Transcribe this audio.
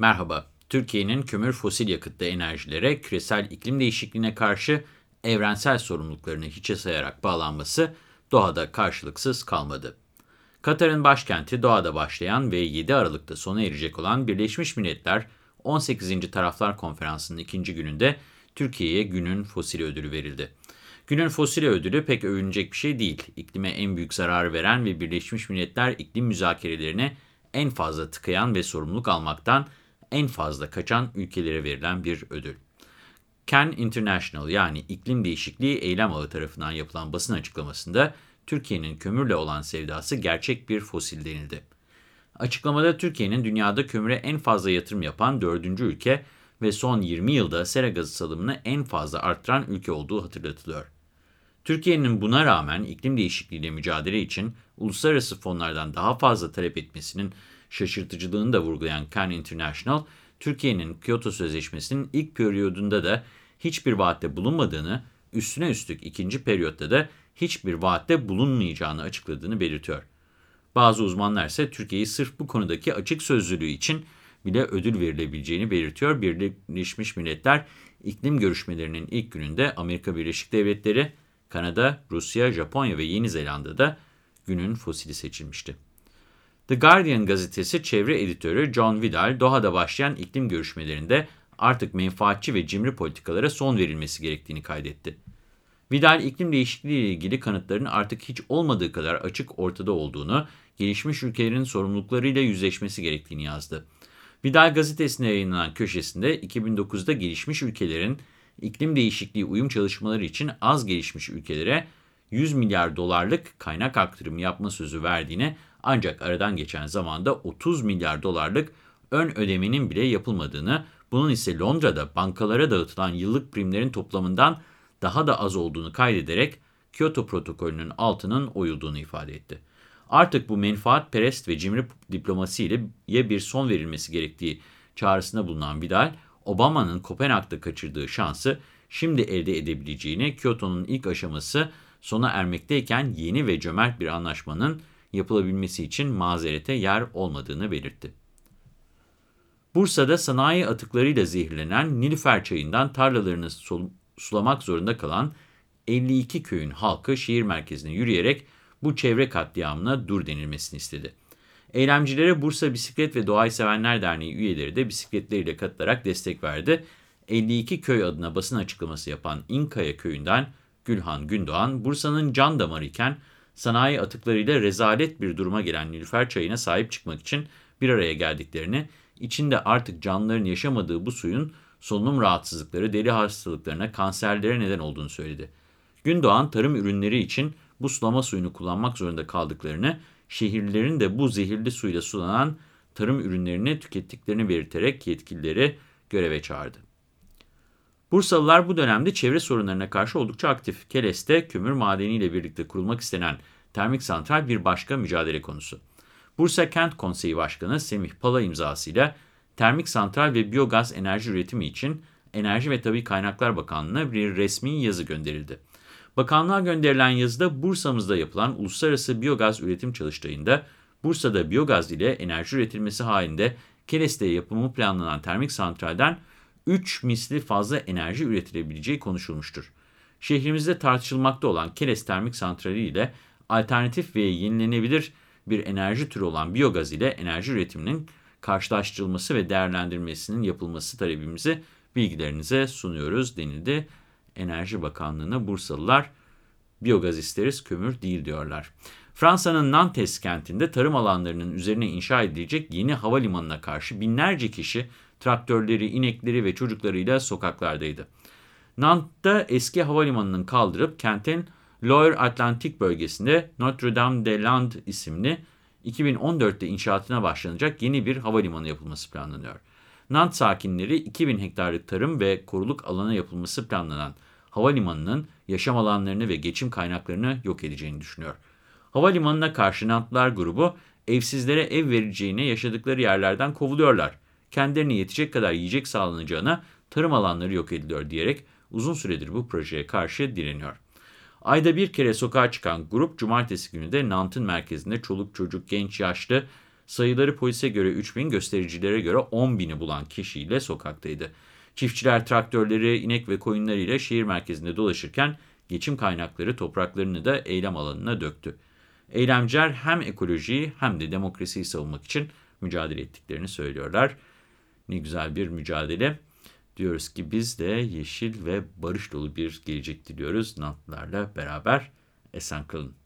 Merhaba, Türkiye'nin kömür fosil yakıtlı enerjilere, küresel iklim değişikliğine karşı evrensel sorumluluklarını hiçe sayarak bağlanması Doha'da karşılıksız kalmadı. Katar'ın başkenti Doha'da başlayan ve 7 Aralık'ta sona erecek olan Birleşmiş Milletler 18. Taraflar Konferansı'nın ikinci gününde Türkiye'ye günün fosili ödülü verildi. Günün fosili ödülü pek övünecek bir şey değil. İklime en büyük zarar veren ve Birleşmiş Milletler iklim müzakerelerine en fazla tıkayan ve sorumluluk almaktan en fazla kaçan ülkelere verilen bir ödül. Can International yani iklim değişikliği eylem ağı tarafından yapılan basın açıklamasında Türkiye'nin kömürle olan sevdası gerçek bir fosil denildi. Açıklamada Türkiye'nin dünyada kömüre en fazla yatırım yapan dördüncü ülke ve son 20 yılda sera gazı salımını en fazla arttıran ülke olduğu hatırlatılıyor. Türkiye'nin buna rağmen iklim değişikliğiyle mücadele için uluslararası fonlardan daha fazla talep etmesinin şaşırtıcılığını da vurgulayan Can International, Türkiye'nin Kyoto Sözleşmesi'nin ilk periyodunda da hiçbir vaatte bulunmadığını, üstüne üstlük ikinci periyotta da hiçbir vaatte bulunmayacağını açıkladığını belirtiyor. Bazı uzmanlar ise Türkiye'yi sırf bu konudaki açık sözlülüğü için bile ödül verilebileceğini belirtiyor. Birleşmiş Milletler iklim görüşmelerinin ilk gününde Amerika Birleşik Devletleri, Kanada, Rusya, Japonya ve Yeni Zelanda'da günün fosili seçilmişti. The Guardian gazetesi çevre editörü John Vidal, Doha'da başlayan iklim görüşmelerinde artık menfaatçi ve cimri politikalara son verilmesi gerektiğini kaydetti. Vidal, iklim değişikliği ile ilgili kanıtların artık hiç olmadığı kadar açık ortada olduğunu, gelişmiş ülkelerin sorumluluklarıyla yüzleşmesi gerektiğini yazdı. Vidal gazetesine yayınlanan köşesinde 2009'da gelişmiş ülkelerin iklim değişikliği uyum çalışmaları için az gelişmiş ülkelere 100 milyar dolarlık kaynak aktarımı yapma sözü verdiğine ancak aradan geçen zamanda 30 milyar dolarlık ön ödemenin bile yapılmadığını, bunun ise Londra'da bankalara dağıtılan yıllık primlerin toplamından daha da az olduğunu kaydederek Kyoto protokolünün altının oyulduğunu ifade etti. Artık bu menfaat perest ve cimri diplomasiyle bir son verilmesi gerektiği çağrısında bulunan Vidal, Obama'nın Kopenhag'da kaçırdığı şansı şimdi elde edebileceğini, Kyoto'nun ilk aşaması sona ermekteyken yeni ve cömert bir anlaşmanın yapılabilmesi için mazerete yer olmadığını belirtti. Bursa'da sanayi atıklarıyla zehirlenen Nilüfer çayından tarlalarını sulamak zorunda kalan 52 köyün halkı şehir merkezine yürüyerek bu çevre katliamına dur denilmesini istedi. Eylemcilere Bursa Bisiklet ve Doğayı Sevenler Derneği üyeleri de bisikletleriyle katılarak destek verdi. 52 köy adına basın açıklaması yapan İnkaya köyünden Gülhan Gündoğan, Bursa'nın can damarı iken sanayi atıklarıyla rezalet bir duruma gelen Nilüfer çayına sahip çıkmak için bir araya geldiklerini, içinde artık canlıların yaşamadığı bu suyun solunum rahatsızlıkları, deri hastalıklarına, kanserlere neden olduğunu söyledi. Gündoğan, tarım ürünleri için bu sulama suyunu kullanmak zorunda kaldıklarını, şehirlerin de bu zehirli suyla sulanan tarım ürünlerini tükettiklerini belirterek yetkilileri göreve çağırdı. Bursalılar bu dönemde çevre sorunlarına karşı oldukça aktif. Keles'te kömür madeniyle birlikte kurulmak istenen termik santral bir başka mücadele konusu. Bursa Kent Konseyi Başkanı Semih Pala imzasıyla termik santral ve biyogaz enerji üretimi için Enerji ve Tabi Kaynaklar Bakanlığı'na bir resmi yazı gönderildi. Bakanlığa gönderilen yazıda Bursa'mızda yapılan uluslararası biyogaz üretim çalıştayında Bursa'da biyogaz ile enerji üretilmesi halinde Keles'te yapımı planlanan termik santralden 3 misli fazla enerji üretilebileceği konuşulmuştur. Şehrimizde tartışılmakta olan Keles Termik Santrali ile alternatif ve yenilenebilir bir enerji türü olan biyogaz ile enerji üretiminin karşılaştırılması ve değerlendirilmesinin yapılması talebimizi bilgilerinize sunuyoruz denildi. Enerji Bakanlığı'na Bursalılar biyogaz isteriz kömür değil diyorlar. Fransa'nın Nantes kentinde tarım alanlarının üzerine inşa edilecek yeni havalimanına karşı binlerce kişi traktörleri, inekleri ve çocuklarıyla sokaklardaydı. Nantes'ta eski havalimanının kaldırıp kentin Loire Atlantik bölgesinde Notre-Dame-des-Landes isimli 2014'te inşaatına başlanacak yeni bir havalimanı yapılması planlanıyor. Nant sakinleri 2000 hektarlık tarım ve koruluk alana yapılması planlanan havalimanının yaşam alanlarını ve geçim kaynaklarını yok edeceğini düşünüyor. Havalimanına karşı Nantlar grubu evsizlere ev vereceğine yaşadıkları yerlerden kovuluyorlar. Kendilerine yetecek kadar yiyecek sağlanacağına tarım alanları yok ediliyor diyerek uzun süredir bu projeye karşı direniyor. Ayda bir kere sokağa çıkan grup cumartesi günü de Nant'ın merkezinde çoluk çocuk genç yaşlı Sayıları polise göre 3 bin, göstericilere göre 10 bini bulan kişiyle sokaktaydı. Çiftçiler traktörleri, inek ve koyunlarıyla şehir merkezinde dolaşırken geçim kaynakları topraklarını da eylem alanına döktü. Eylemciler hem ekolojiyi hem de demokrasiyi savunmak için mücadele ettiklerini söylüyorlar. Ne güzel bir mücadele. Diyoruz ki biz de yeşil ve barış dolu bir gelecek diliyoruz. Nantlarla beraber esen kalın.